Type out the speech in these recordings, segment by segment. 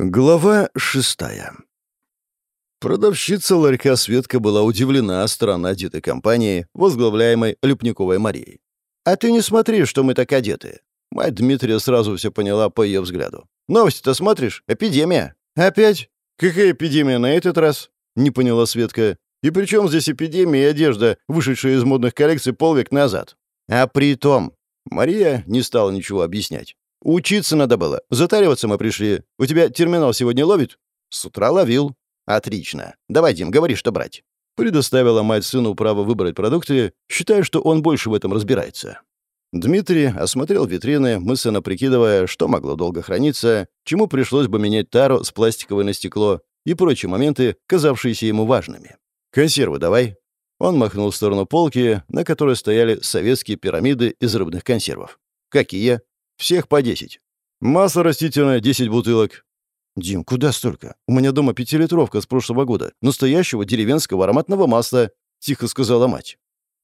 Глава шестая. Продавщица ларька Светка была удивлена странно одетой компанией, возглавляемой Люпниковой Марией. «А ты не смотри, что мы так одеты». Мать Дмитрия сразу все поняла по ее взгляду. «Новости-то смотришь? Эпидемия». «Опять? Какая эпидемия на этот раз?» — не поняла Светка. «И при чем здесь эпидемия и одежда, вышедшая из модных коллекций полвек назад?» «А при том...» Мария не стала ничего объяснять. «Учиться надо было. Затариваться мы пришли. У тебя терминал сегодня ловит?» «С утра ловил». «Отлично. Давай, Дим, говори, что брать». Предоставила мать сыну право выбрать продукты, считая, что он больше в этом разбирается. Дмитрий осмотрел витрины, мысленно прикидывая, что могло долго храниться, чему пришлось бы менять тару с пластиковой на стекло и прочие моменты, казавшиеся ему важными. «Консервы давай». Он махнул в сторону полки, на которой стояли советские пирамиды из рыбных консервов. «Какие?» Всех по десять. Масло растительное — десять бутылок. «Дим, куда столько? У меня дома пятилитровка с прошлого года. Настоящего деревенского ароматного масла», — тихо сказала мать.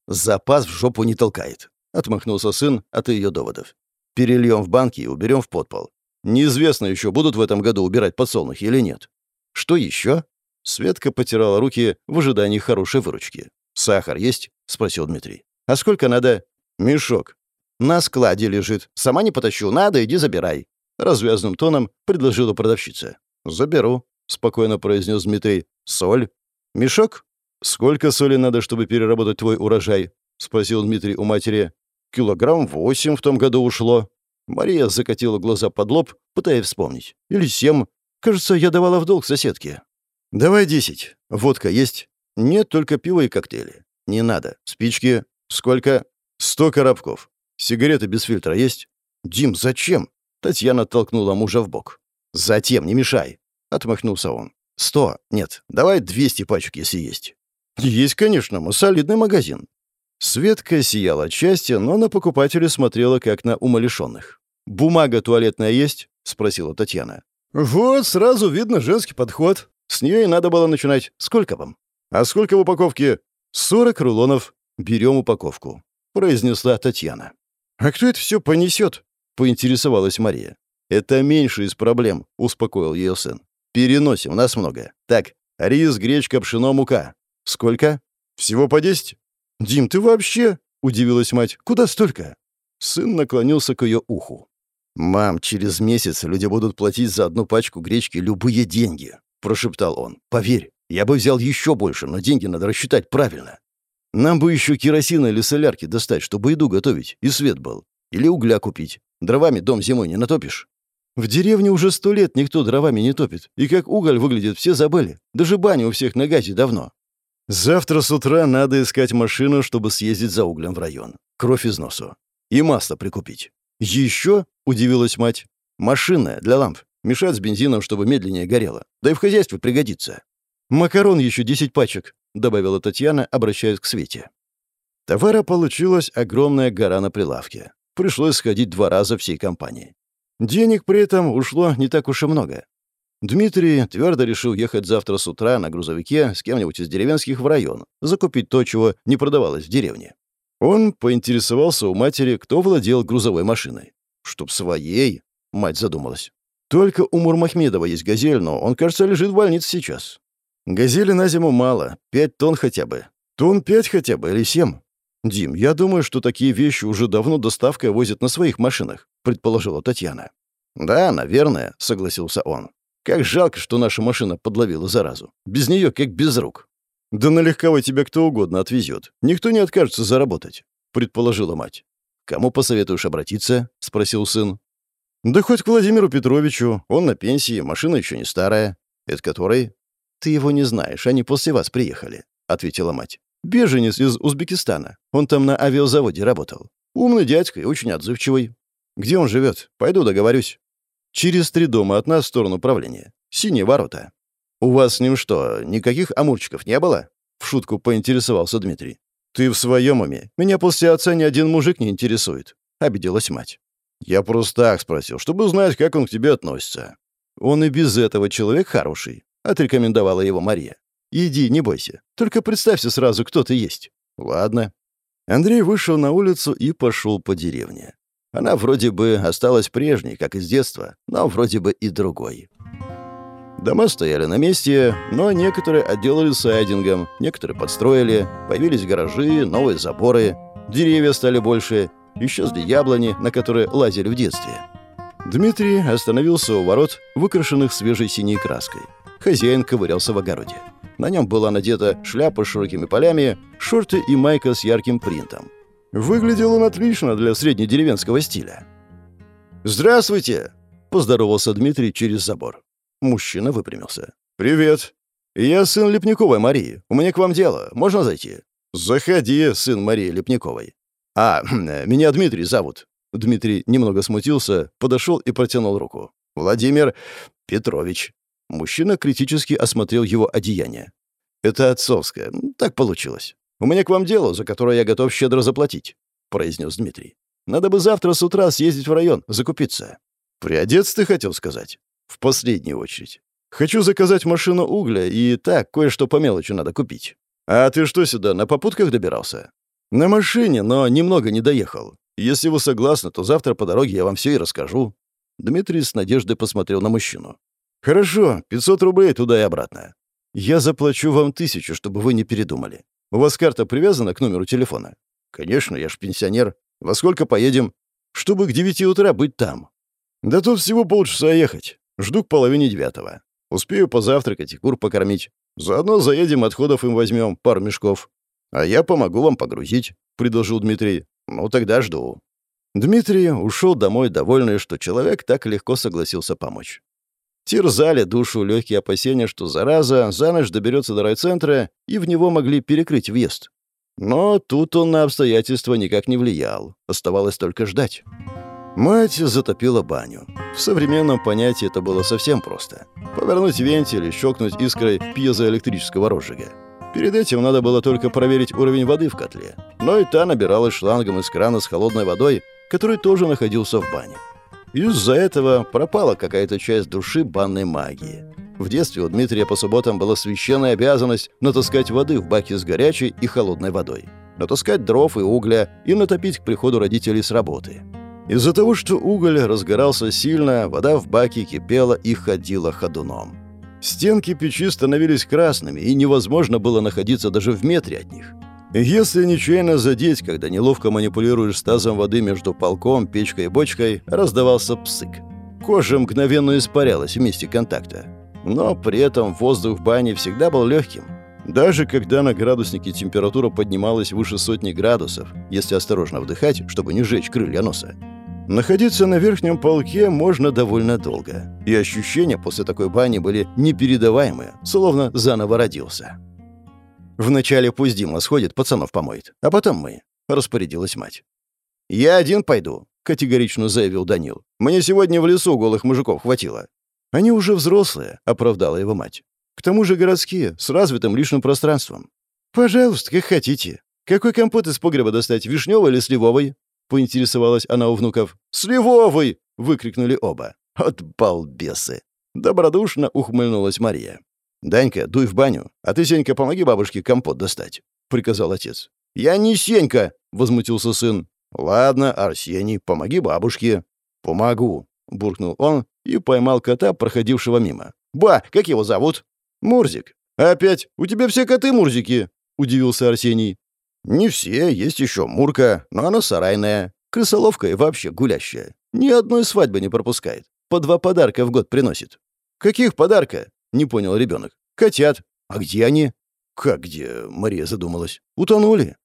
«Запас в жопу не толкает», — отмахнулся сын от ее доводов. «Перельем в банки и уберем в подпол. Неизвестно еще, будут в этом году убирать подсолнухи или нет. Что еще?» Светка потирала руки в ожидании хорошей выручки. «Сахар есть?» — спросил Дмитрий. «А сколько надо?» «Мешок. «На складе лежит. Сама не потащу. Надо, иди забирай». Развязным тоном предложила продавщица. «Заберу», — спокойно произнес Дмитрий. «Соль? Мешок? Сколько соли надо, чтобы переработать твой урожай?» — спросил Дмитрий у матери. «Килограмм восемь в том году ушло». Мария закатила глаза под лоб, пытаясь вспомнить. «Или семь. Кажется, я давала в долг соседке». «Давай десять. Водка есть?» «Нет, только пиво и коктейли». «Не надо. Спички? Сколько?» «Сто коробков. Сигареты без фильтра есть?» «Дим, зачем?» Татьяна толкнула мужа в бок. «Затем, не мешай!» — отмахнулся он. «Сто? Нет, давай двести пачек, если есть». «Есть, конечно, мы солидный магазин». Светка сияла от счастья, но на покупателя смотрела как на умалишенных. «Бумага туалетная есть?» — спросила Татьяна. «Вот, сразу видно женский подход. С нее и надо было начинать. Сколько вам?» «А сколько в упаковке?» «Сорок рулонов. Берем упаковку», — произнесла Татьяна. «А кто это все понесет?» — поинтересовалась Мария. «Это меньше из проблем», — успокоил ее сын. «Переносим, нас много. Так, рис, гречка, пшено, мука. Сколько? Всего по десять?» «Дим, ты вообще?» — удивилась мать. «Куда столько?» Сын наклонился к ее уху. «Мам, через месяц люди будут платить за одну пачку гречки любые деньги», — прошептал он. «Поверь, я бы взял еще больше, но деньги надо рассчитать правильно. Нам бы еще керосина или солярки достать, чтобы еду готовить, и свет был. Или угля купить. Дровами дом зимой не натопишь. В деревне уже сто лет никто дровами не топит. И как уголь выглядит, все забыли. Даже баня у всех на газе давно. Завтра с утра надо искать машину, чтобы съездить за углем в район. Кровь из носу. И масло прикупить. «Еще?» — удивилась мать. «Машина для ламп. Мешать с бензином, чтобы медленнее горело. Да и в хозяйстве пригодится. Макарон еще десять пачек. — добавила Татьяна, обращаясь к Свете. Товара получилась огромная гора на прилавке. Пришлось сходить два раза всей компании. Денег при этом ушло не так уж и много. Дмитрий твердо решил ехать завтра с утра на грузовике с кем-нибудь из деревенских в район, закупить то, чего не продавалось в деревне. Он поинтересовался у матери, кто владел грузовой машиной. «Чтоб своей?» — мать задумалась. «Только у Мурмахмедова есть «Газель», но он, кажется, лежит в больнице сейчас. Газели на зиму мало, пять тонн хотя бы. Тонн пять хотя бы или семь. Дим, я думаю, что такие вещи уже давно доставкой возят на своих машинах, предположила Татьяна. Да, наверное, согласился он. Как жалко, что наша машина подловила заразу. Без нее как без рук. Да на легковой тебя кто угодно отвезет. Никто не откажется заработать, предположила мать. Кому посоветуешь обратиться? спросил сын. Да хоть к Владимиру Петровичу. Он на пенсии, машина еще не старая. Это который? «Ты его не знаешь, они после вас приехали», — ответила мать. «Беженец из Узбекистана. Он там на авиазаводе работал. Умный дядька и очень отзывчивый. Где он живет? Пойду договорюсь». «Через три дома от нас в сторону правления. Синие ворота». «У вас с ним что, никаких амурчиков не было?» В шутку поинтересовался Дмитрий. «Ты в своем уме? Меня после отца ни один мужик не интересует», — обиделась мать. «Я просто так спросил, чтобы узнать, как он к тебе относится». «Он и без этого человек хороший. — отрекомендовала его Мария. «Иди, не бойся. Только представься сразу, кто ты есть». «Ладно». Андрей вышел на улицу и пошел по деревне. Она вроде бы осталась прежней, как из детства, но вроде бы и другой. Дома стояли на месте, но некоторые отделали сайдингом, некоторые подстроили, появились гаражи, новые заборы, деревья стали больше, исчезли яблони, на которые лазили в детстве. Дмитрий остановился у ворот, выкрашенных свежей синей краской. Хозяин ковырялся в огороде. На нем была надета шляпа с широкими полями, шорты и майка с ярким принтом. Выглядел он отлично для среднедеревенского стиля. «Здравствуйте!» — поздоровался Дмитрий через забор. Мужчина выпрямился. «Привет. Я сын Лепниковой Марии. У меня к вам дело. Можно зайти?» «Заходи, сын Марии Лепниковой». «А, меня Дмитрий зовут». Дмитрий немного смутился, подошел и протянул руку. «Владимир Петрович». Мужчина критически осмотрел его одеяние. «Это отцовское. Так получилось. У меня к вам дело, за которое я готов щедро заплатить», — произнес Дмитрий. «Надо бы завтра с утра съездить в район, закупиться». «Приодеться ты хотел сказать?» «В последнюю очередь. Хочу заказать машину угля, и так, кое-что по мелочи надо купить». «А ты что сюда, на попутках добирался?» «На машине, но немного не доехал. Если вы согласны, то завтра по дороге я вам все и расскажу». Дмитрий с надеждой посмотрел на мужчину. «Хорошо, 500 рублей туда и обратно. Я заплачу вам тысячу, чтобы вы не передумали. У вас карта привязана к номеру телефона?» «Конечно, я ж пенсионер. Во сколько поедем?» «Чтобы к девяти утра быть там». «Да тут всего полчаса ехать. Жду к половине девятого. Успею позавтракать и кур покормить. Заодно заедем, отходов им возьмем, пару мешков. А я помогу вам погрузить», — предложил Дмитрий. «Ну, тогда жду». Дмитрий ушел домой, довольный, что человек так легко согласился помочь. Терзали душу легкие опасения, что зараза за ночь доберется до райцентра, и в него могли перекрыть въезд. Но тут он на обстоятельства никак не влиял. Оставалось только ждать. Мать затопила баню. В современном понятии это было совсем просто. Повернуть вентиль и щелкнуть искрой пьезоэлектрического розжига. Перед этим надо было только проверить уровень воды в котле. Но и та набиралась шлангом из крана с холодной водой, который тоже находился в бане. Из-за этого пропала какая-то часть души банной магии. В детстве у Дмитрия по субботам была священная обязанность натаскать воды в баке с горячей и холодной водой, натаскать дров и угля и натопить к приходу родителей с работы. Из-за того, что уголь разгорался сильно, вода в баке кипела и ходила ходуном. Стенки печи становились красными, и невозможно было находиться даже в метре от них. Если нечаянно задеть, когда неловко манипулируешь тазом воды между полком, печкой и бочкой, раздавался псык. Кожа мгновенно испарялась в месте контакта. Но при этом воздух в бане всегда был легким. Даже когда на градуснике температура поднималась выше сотни градусов, если осторожно вдыхать, чтобы не сжечь крылья носа. Находиться на верхнем полке можно довольно долго, и ощущения после такой бани были непередаваемые, словно заново родился. «Вначале пусть Дима сходит, пацанов помоет, а потом мы», — распорядилась мать. «Я один пойду», — категорично заявил Данил. «Мне сегодня в лесу голых мужиков хватило». «Они уже взрослые», — оправдала его мать. «К тому же городские, с развитым личным пространством». «Пожалуйста, как хотите. Какой компот из погреба достать, вишневый или сливовый?» — поинтересовалась она у внуков. «Сливовый!» — выкрикнули оба. «От балбесы!» — добродушно ухмыльнулась Мария. «Данька, дуй в баню, а ты, Сенька, помоги бабушке компот достать», — приказал отец. «Я не Сенька!» — возмутился сын. «Ладно, Арсений, помоги бабушке». «Помогу», — буркнул он и поймал кота, проходившего мимо. «Ба, как его зовут?» «Мурзик». «Опять? У тебя все коты Мурзики?» — удивился Арсений. «Не все, есть еще Мурка, но она сарайная. Крысоловка и вообще гулящая. Ни одной свадьбы не пропускает. По два подарка в год приносит». «Каких подарка?» — не понял ребенок. «Котят. А где они?» «Как где?» — Мария задумалась. «Утонули».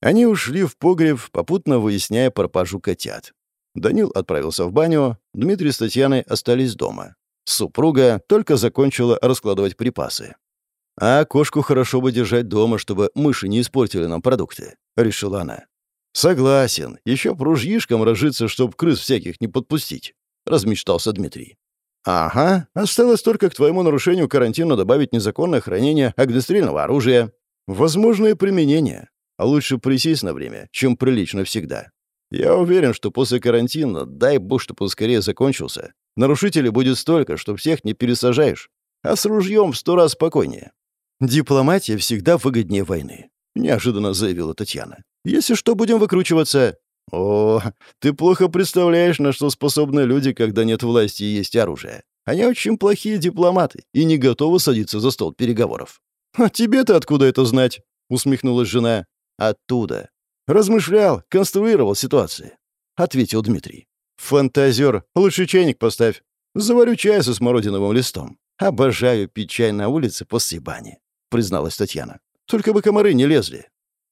Они ушли в погреб, попутно выясняя пропажу котят. Данил отправился в баню, Дмитрий с Татьяной остались дома. Супруга только закончила раскладывать припасы. «А кошку хорошо бы держать дома, чтобы мыши не испортили нам продукты», — решила она. «Согласен. Еще пружьишком разжиться, чтоб крыс всяких не подпустить», — размечтался Дмитрий. «Ага. Осталось только к твоему нарушению карантина добавить незаконное хранение огнестрельного оружия. Возможное применение. А лучше присесть на время, чем прилично всегда. Я уверен, что после карантина, дай бог, чтобы он скорее закончился, нарушителей будет столько, что всех не пересажаешь. А с ружьем в сто раз спокойнее. «Дипломатия всегда выгоднее войны», — неожиданно заявила Татьяна. «Если что, будем выкручиваться». «О, ты плохо представляешь, на что способны люди, когда нет власти и есть оружие. Они очень плохие дипломаты и не готовы садиться за стол переговоров. «А тебе-то откуда это знать?» — усмехнулась жена. «Оттуда. Размышлял, конструировал ситуации», — ответил Дмитрий. «Фантазер, лучше чайник поставь. Заварю чай со смородиновым листом. Обожаю пить чай на улице после бани», — призналась Татьяна. «Только бы комары не лезли».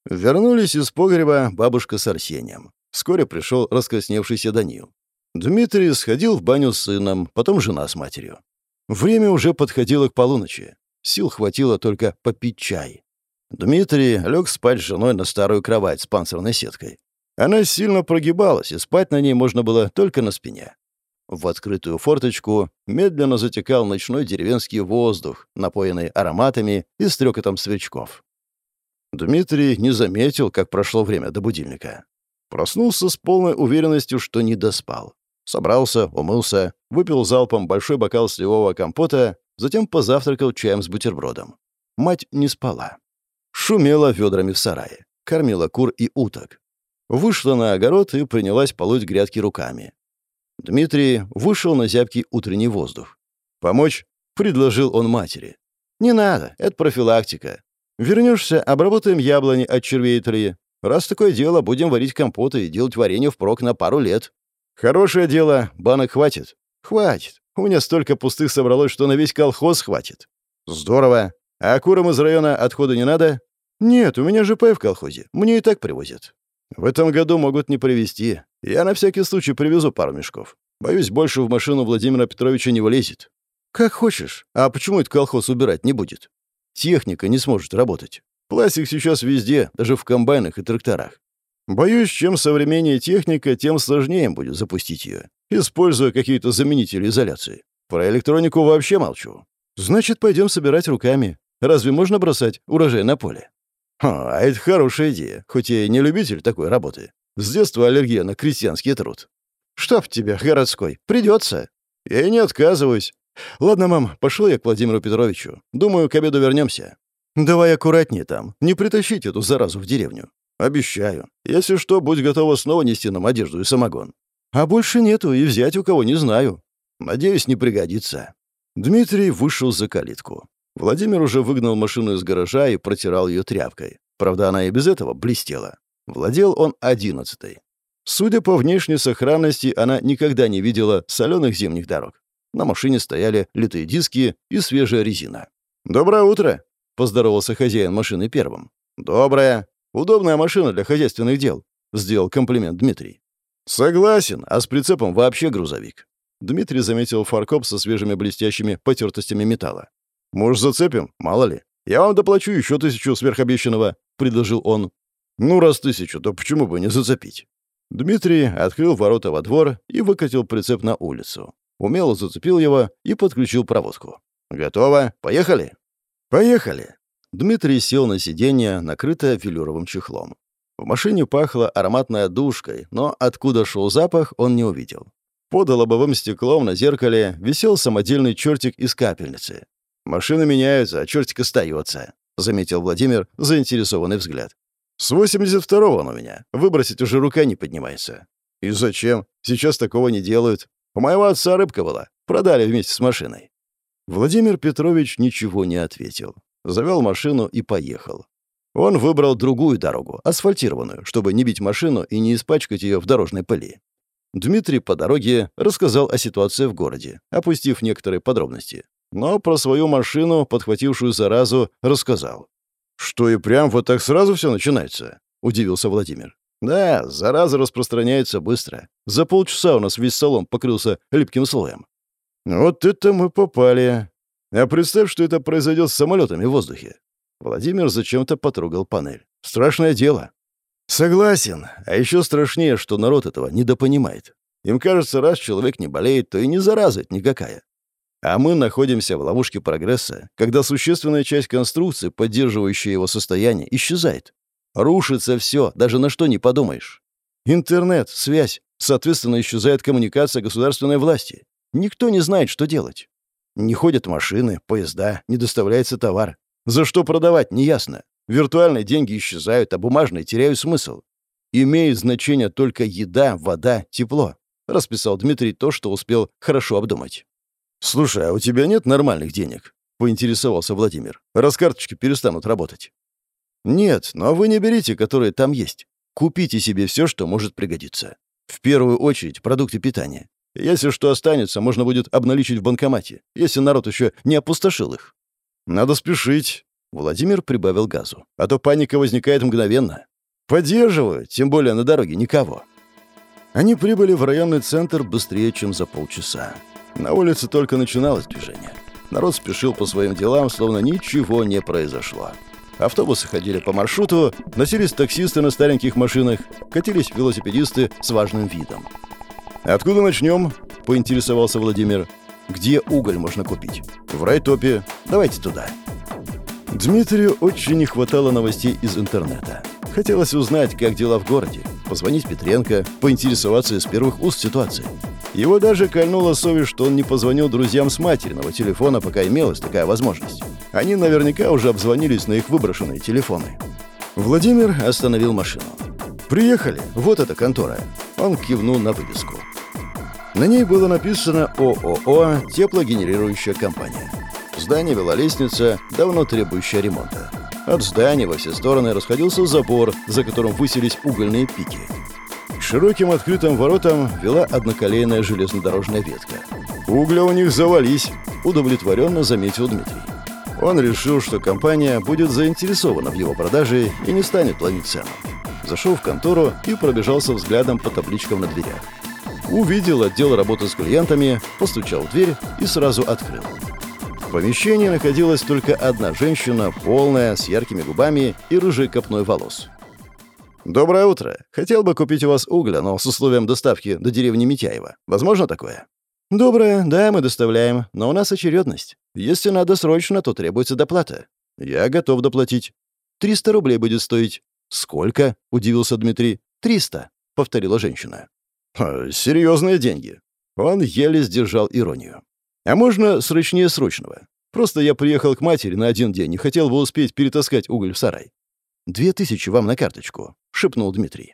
Вернулись из погреба бабушка с Арсением. Вскоре пришел раскрасневшийся Данил. Дмитрий сходил в баню с сыном, потом жена с матерью. Время уже подходило к полуночи. Сил хватило только попить чай. Дмитрий лег спать с женой на старую кровать с панцирной сеткой. Она сильно прогибалась, и спать на ней можно было только на спине. В открытую форточку медленно затекал ночной деревенский воздух, напоенный ароматами и стрекотом свечков. Дмитрий не заметил, как прошло время до будильника. Проснулся с полной уверенностью, что не доспал. Собрался, умылся, выпил залпом большой бокал сливового компота, затем позавтракал чаем с бутербродом. Мать не спала. Шумела ведрами в сарае, кормила кур и уток. Вышла на огород и принялась полоть грядки руками. Дмитрий вышел на зябкий утренний воздух. «Помочь?» — предложил он матери. «Не надо, это профилактика. Вернешься, обработаем яблони от червей три. Раз такое дело, будем варить компоты и делать варенье впрок на пару лет. Хорошее дело, банок хватит? Хватит. У меня столько пустых собралось, что на весь колхоз хватит. Здорово. А курам из района отхода не надо? Нет, у меня ЖП в колхозе. Мне и так привозят. В этом году могут не привезти. Я на всякий случай привезу пару мешков. Боюсь, больше в машину Владимира Петровича не влезет. Как хочешь. А почему этот колхоз убирать не будет? Техника не сможет работать. Пластик сейчас везде, даже в комбайнах и тракторах. Боюсь, чем современнее техника, тем сложнее будет запустить ее, используя какие-то заменители изоляции. Про электронику вообще молчу. Значит, пойдем собирать руками. Разве можно бросать урожай на поле? А, это хорошая идея, хоть я и не любитель такой работы. С детства аллергия на крестьянский труд. Чтоб тебя, городской, придется. Я и не отказываюсь. Ладно, мам, пошел я к Владимиру Петровичу. Думаю, к обеду вернемся. Давай аккуратнее там, не притащить эту заразу в деревню. Обещаю. Если что, будь готова снова нести нам одежду и самогон. А больше нету, и взять у кого не знаю. Надеюсь, не пригодится. Дмитрий вышел за калитку. Владимир уже выгнал машину из гаража и протирал ее тряпкой. Правда, она и без этого блестела. Владел он одиннадцатой. Судя по внешней сохранности, она никогда не видела соленых зимних дорог. На машине стояли литые диски и свежая резина. «Доброе утро!» — поздоровался хозяин машины первым. «Доброе. Удобная машина для хозяйственных дел», — сделал комплимент Дмитрий. «Согласен, а с прицепом вообще грузовик». Дмитрий заметил фаркоп со свежими блестящими потертостями металла. «Может, зацепим? Мало ли. Я вам доплачу еще тысячу сверхобещанного», — предложил он. «Ну, раз тысячу, то почему бы не зацепить?» Дмитрий открыл ворота во двор и выкатил прицеп на улицу. Умело зацепил его и подключил проводку. «Готово. Поехали?» «Поехали!» Дмитрий сел на сиденье, накрытое велюровым чехлом. В машине пахло ароматной одушкой, но откуда шел запах, он не увидел. Под лобовым стеклом на зеркале висел самодельный чертик из капельницы. «Машины меняются, а чертик остается», — заметил Владимир заинтересованный взгляд. «С 82-го он у меня. Выбросить уже рука не поднимается». «И зачем? Сейчас такого не делают. У моего отца рыбка была. Продали вместе с машиной». Владимир Петрович ничего не ответил. Завел машину и поехал. Он выбрал другую дорогу, асфальтированную, чтобы не бить машину и не испачкать ее в дорожной пыли. Дмитрий по дороге рассказал о ситуации в городе, опустив некоторые подробности. Но про свою машину, подхватившую заразу, рассказал. «Что и прям вот так сразу все начинается?» — удивился Владимир. «Да, зараза распространяется быстро. За полчаса у нас весь салон покрылся липким слоем». «Вот это мы попали. А представь, что это произойдет с самолетами в воздухе». Владимир зачем-то потрогал панель. «Страшное дело». «Согласен. А еще страшнее, что народ этого недопонимает. Им кажется, раз человек не болеет, то и не зараза никакая. А мы находимся в ловушке прогресса, когда существенная часть конструкции, поддерживающая его состояние, исчезает. Рушится все, даже на что не подумаешь. Интернет, связь, соответственно, исчезает коммуникация государственной власти. Никто не знает, что делать. Не ходят машины, поезда, не доставляется товар. За что продавать, неясно. Виртуальные деньги исчезают, а бумажные теряют смысл. Имеет значение только еда, вода, тепло. Расписал Дмитрий то, что успел хорошо обдумать. «Слушай, а у тебя нет нормальных денег?» — поинтересовался Владимир. «Раз карточки перестанут работать». «Нет, но вы не берите, которые там есть. Купите себе все, что может пригодиться. В первую очередь продукты питания. Если что останется, можно будет обналичить в банкомате, если народ еще не опустошил их. Надо спешить. Владимир прибавил газу. А то паника возникает мгновенно. Поддерживаю, тем более на дороге никого. Они прибыли в районный центр быстрее, чем за полчаса. На улице только начиналось движение. Народ спешил по своим делам, словно ничего не произошло. Автобусы ходили по маршруту, носились таксисты на стареньких машинах, катились велосипедисты с важным видом. «Откуда начнем?» — поинтересовался Владимир. «Где уголь можно купить?» «В райтопе. Давайте туда». Дмитрию очень не хватало новостей из интернета. Хотелось узнать, как дела в городе, позвонить Петренко, поинтересоваться из первых уст ситуации. Его даже кольнула совесть, что он не позвонил друзьям с материного телефона, пока имелась такая возможность. Они наверняка уже обзвонились на их выброшенные телефоны. Владимир остановил машину. «Приехали. Вот эта контора». Он кивнул на вывеску. На ней было написано ООО «Теплогенерирующая компания». Здание вела лестница, давно требующая ремонта. От здания во все стороны расходился забор, за которым высились угольные пики. К широким открытым воротам вела одноколейная железнодорожная ветка. «Угля у них завались», — удовлетворенно заметил Дмитрий. Он решил, что компания будет заинтересована в его продаже и не станет платить цену. Зашел в контору и пробежался взглядом по табличкам на дверях. Увидел отдел работы с клиентами, постучал в дверь и сразу открыл. В помещении находилась только одна женщина, полная, с яркими губами и рыжей копной волос. «Доброе утро. Хотел бы купить у вас угля, но с условием доставки до деревни Митяева. Возможно такое?» «Доброе. Да, мы доставляем. Но у нас очередность. Если надо срочно, то требуется доплата. Я готов доплатить. Триста рублей будет стоить». «Сколько?» — удивился Дмитрий. «Триста», — повторила женщина. «Серьезные деньги». Он еле сдержал иронию. «А можно срочнее срочного? Просто я приехал к матери на один день и хотел бы успеть перетаскать уголь в сарай». «Две тысячи вам на карточку», — шепнул Дмитрий.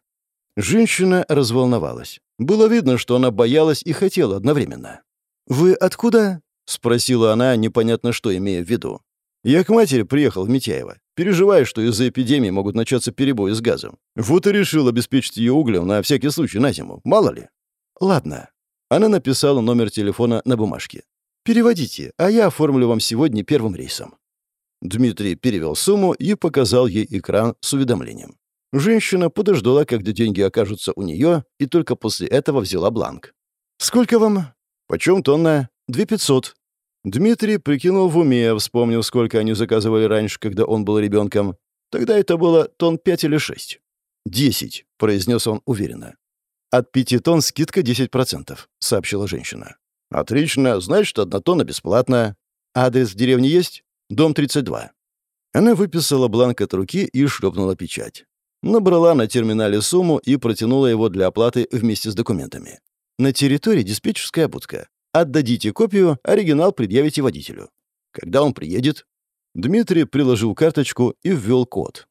Женщина разволновалась. Было видно, что она боялась и хотела одновременно. «Вы откуда?» — спросила она, непонятно что имея в виду. «Я к матери приехал в Митяево. Переживаю, что из-за эпидемии могут начаться перебои с газом. Вот и решил обеспечить ее углем на всякий случай на зиму. Мало ли». «Ладно». Она написала номер телефона на бумажке. «Переводите, а я оформлю вам сегодня первым рейсом». Дмитрий перевел сумму и показал ей экран с уведомлением. Женщина подождала, когда деньги окажутся у нее, и только после этого взяла бланк. «Сколько вам?» «Почем тонна?» «Две пятьсот». Дмитрий прикинул в уме, вспомнил, сколько они заказывали раньше, когда он был ребенком. Тогда это было тонн пять или шесть. «Десять», — произнес он уверенно. «От пяти тонн скидка десять процентов», — сообщила женщина. «Отлично, значит, одна тонна бесплатная. Адрес в деревне есть? Дом 32». Она выписала бланк от руки и шлепнула печать. Набрала на терминале сумму и протянула его для оплаты вместе с документами. На территории диспетчерская будка. Отдадите копию, оригинал предъявите водителю. Когда он приедет? Дмитрий приложил карточку и ввел код.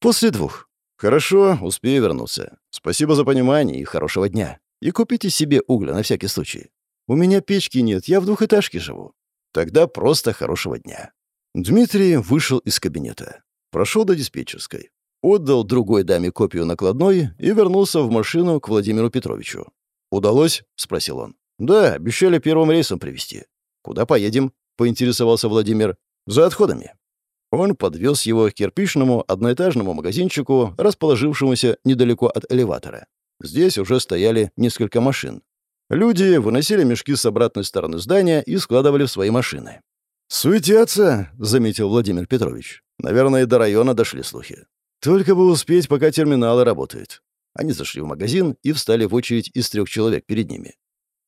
После двух. Хорошо, успею вернуться. Спасибо за понимание и хорошего дня. И купите себе угля на всякий случай. У меня печки нет, я в двухэтажке живу. Тогда просто хорошего дня. Дмитрий вышел из кабинета. Прошел до диспетчерской. Отдал другой даме копию накладной и вернулся в машину к Владимиру Петровичу. «Удалось?» — спросил он. «Да, обещали первым рейсом привезти. Куда поедем?» — поинтересовался Владимир. «За отходами». Он подвез его к кирпичному одноэтажному магазинчику, расположившемуся недалеко от элеватора. Здесь уже стояли несколько машин. Люди выносили мешки с обратной стороны здания и складывали в свои машины. «Суетятся», — заметил Владимир Петрович. «Наверное, до района дошли слухи. Только бы успеть, пока терминалы работают». Они зашли в магазин и встали в очередь из трех человек перед ними.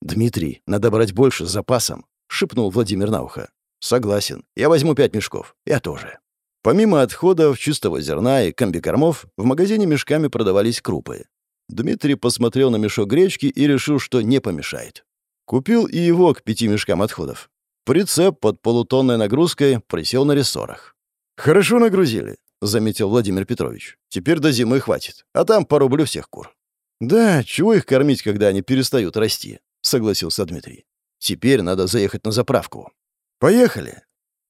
«Дмитрий, надо брать больше с запасом», — шепнул Владимир на ухо. «Согласен. Я возьму пять мешков. Я тоже». Помимо отходов, чистого зерна и комбикормов, в магазине мешками продавались крупы. Дмитрий посмотрел на мешок гречки и решил, что не помешает. Купил и его к пяти мешкам отходов. Прицеп под полутонной нагрузкой присел на рессорах. «Хорошо нагрузили», — заметил Владимир Петрович. «Теперь до зимы хватит, а там порублю всех кур». «Да, чего их кормить, когда они перестают расти?» — согласился Дмитрий. Теперь надо заехать на заправку. Поехали.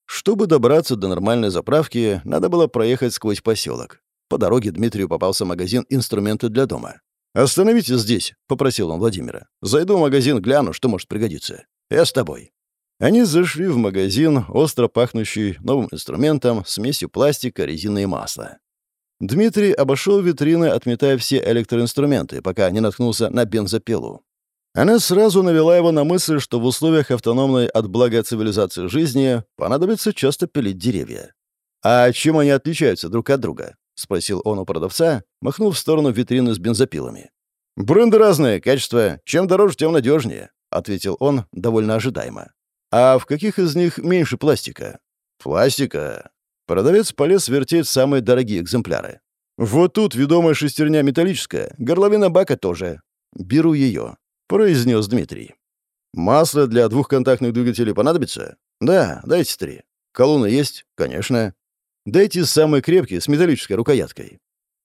Чтобы добраться до нормальной заправки, надо было проехать сквозь поселок. По дороге Дмитрию попался магазин «Инструменты для дома». «Остановитесь здесь», — попросил он Владимира. «Зайду в магазин, гляну, что может пригодиться. Я с тобой». Они зашли в магазин, остро пахнущий новым инструментом, смесью пластика, резины и масла. Дмитрий обошел витрины, отметая все электроинструменты, пока не наткнулся на бензопилу. Она сразу навела его на мысль, что в условиях автономной от блага цивилизации жизни понадобится часто пилить деревья. «А чем они отличаются друг от друга?» — спросил он у продавца, махнув в сторону витрины с бензопилами. «Бренды разные, качество. Чем дороже, тем надежнее», — ответил он довольно ожидаемо. «А в каких из них меньше пластика?» «Пластика?» Продавец полез вертеть самые дорогие экземпляры. «Вот тут ведомая шестерня металлическая, горловина бака тоже. Беру ее», — произнес Дмитрий. «Масло для двухконтактных двигателей понадобится?» «Да, дайте три». «Колонны есть?» «Конечно». «Дайте самый крепкий, с металлической рукояткой».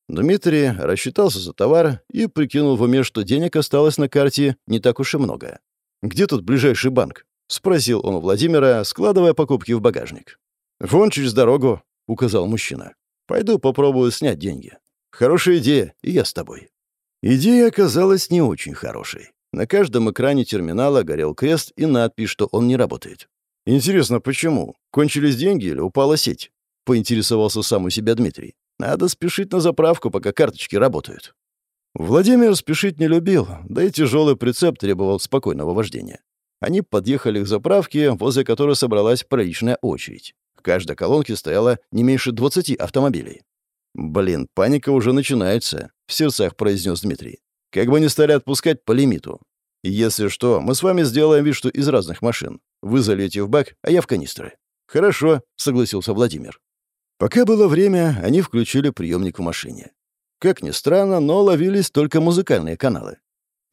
Дмитрий рассчитался за товар и прикинул в уме, что денег осталось на карте не так уж и много. «Где тут ближайший банк?» — спросил он у Владимира, складывая покупки в багажник. «Вон через дорогу», — указал мужчина. «Пойду попробую снять деньги. Хорошая идея, и я с тобой». Идея оказалась не очень хорошей. На каждом экране терминала горел крест и надпись, что он не работает. «Интересно, почему? Кончились деньги или упала сеть?» — поинтересовался сам у себя Дмитрий. «Надо спешить на заправку, пока карточки работают». Владимир спешить не любил, да и тяжелый прицеп требовал спокойного вождения. Они подъехали к заправке, возле которой собралась приличная очередь. В каждой колонке стояло не меньше 20 автомобилей. «Блин, паника уже начинается», — в сердцах произнес Дмитрий. «Как бы не стали отпускать по лимиту. Если что, мы с вами сделаем вид, что из разных машин. Вы залейте в бак, а я в канистры». «Хорошо», — согласился Владимир. Пока было время, они включили приемник в машине. Как ни странно, но ловились только музыкальные каналы.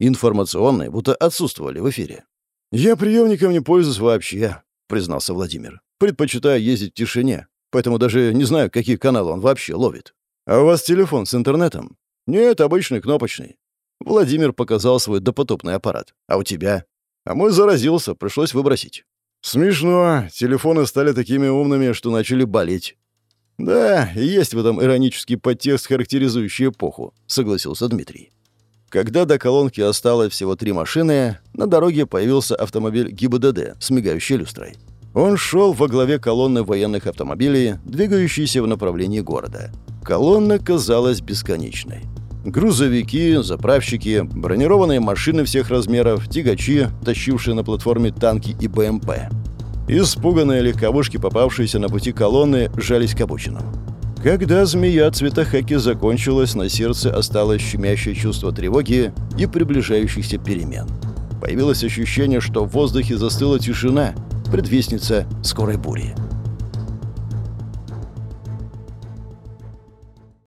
Информационные будто отсутствовали в эфире. «Я приемником не пользуюсь вообще», — признался Владимир. «Предпочитаю ездить в тишине, поэтому даже не знаю, какие каналы он вообще ловит. А у вас телефон с интернетом?» «Нет, обычный, кнопочный». Владимир показал свой допотопный аппарат. «А у тебя?» «А мой заразился, пришлось выбросить». «Смешно. Телефоны стали такими умными, что начали болеть». «Да, есть в этом иронический подтекст, характеризующий эпоху», — согласился Дмитрий. Когда до колонки осталось всего три машины, на дороге появился автомобиль ГИБДД с мигающей люстрой. Он шел во главе колонны военных автомобилей, двигающейся в направлении города. Колонна казалась бесконечной. Грузовики, заправщики, бронированные машины всех размеров, тягачи, тащившие на платформе танки и БМП. Испуганные легковушки, попавшиеся на пути колонны, жались к обочинам. Когда змея цвета хаки закончилась, на сердце осталось щемящее чувство тревоги и приближающихся перемен. Появилось ощущение, что в воздухе застыла тишина, предвестница скорой бури.